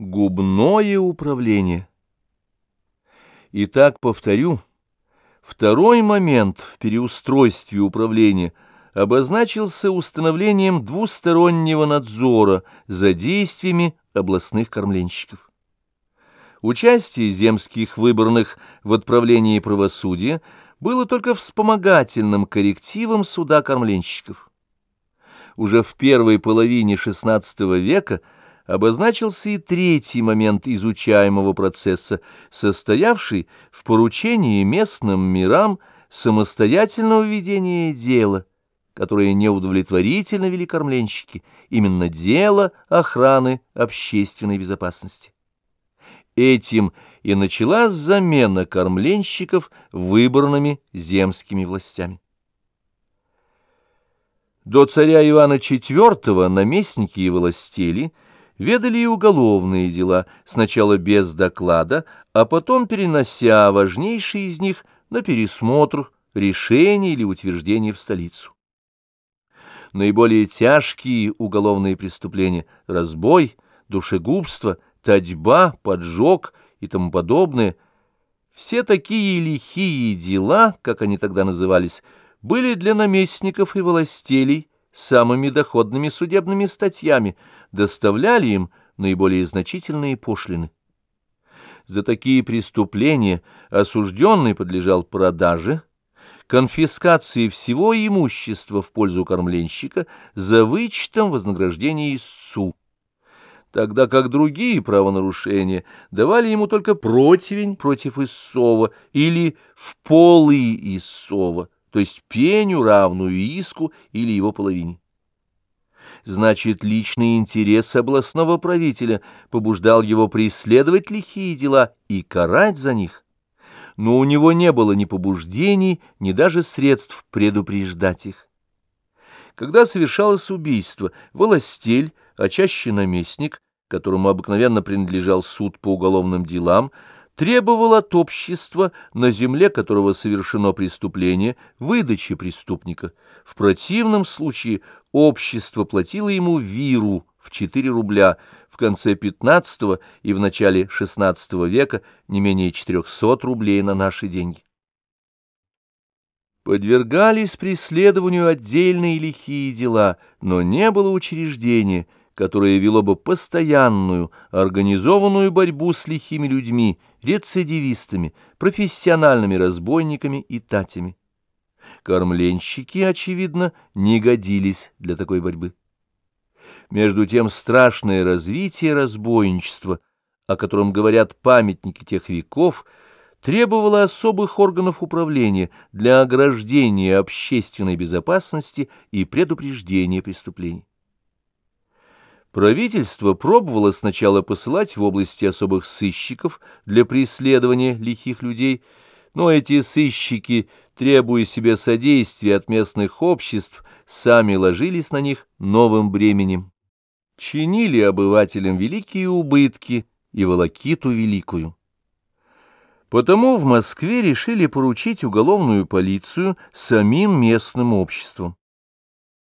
Губное управление. Итак, повторю, второй момент в переустройстве управления обозначился установлением двустороннего надзора за действиями областных кормленщиков. Участие земских выборных в отправлении правосудия было только вспомогательным коррективом суда кормленщиков. Уже в первой половине XVI века – обозначился и третий момент изучаемого процесса, состоявший в поручении местным мирам самостоятельного ведения дела, которое неудовлетворительно вели кормленщики, именно дело охраны общественной безопасности. Этим и началась замена кормленщиков выборными земскими властями. До царя Ивана IV наместники и властели – ведали и уголовные дела, сначала без доклада, а потом перенося важнейшие из них на пересмотр, решение или утверждение в столицу. Наиболее тяжкие уголовные преступления – разбой, душегубство, татьба, поджог и тому подобное – все такие лихие дела, как они тогда назывались, были для наместников и властелей самыми доходными судебными статьями, доставляли им наиболее значительные пошлины. За такие преступления осужденный подлежал продаже, конфискации всего имущества в пользу кормленщика за вычетом вознаграждения истцу, тогда как другие правонарушения давали ему только противень против истцова или в полы истцова, то есть пеню, равную иску или его половине значит, личный интерес областного правителя побуждал его преследовать лихие дела и карать за них. Но у него не было ни побуждений, ни даже средств предупреждать их. Когда совершалось убийство, властель, а чаще наместник, которому обыкновенно принадлежал суд по уголовным делам, требовал от общества, на земле которого совершено преступление, выдачи преступника. В противном случае общество платило ему виру в 4 рубля, в конце 15 и в начале 16 века не менее 400 рублей на наши деньги. Подвергались преследованию отдельные лихие дела, но не было учреждения, которое вело бы постоянную, организованную борьбу с лихими людьми, рецидивистами, профессиональными разбойниками и татями. Кормленщики, очевидно, не годились для такой борьбы. Между тем страшное развитие разбойничества, о котором говорят памятники тех веков, требовало особых органов управления для ограждения общественной безопасности и предупреждения преступлений. Правительство пробовало сначала посылать в области особых сыщиков для преследования лихих людей, но эти сыщики, требуя себе содействия от местных обществ, сами ложились на них новым бременем, чинили обывателям великие убытки и волокиту великую. Потому в Москве решили поручить уголовную полицию самим местным обществам.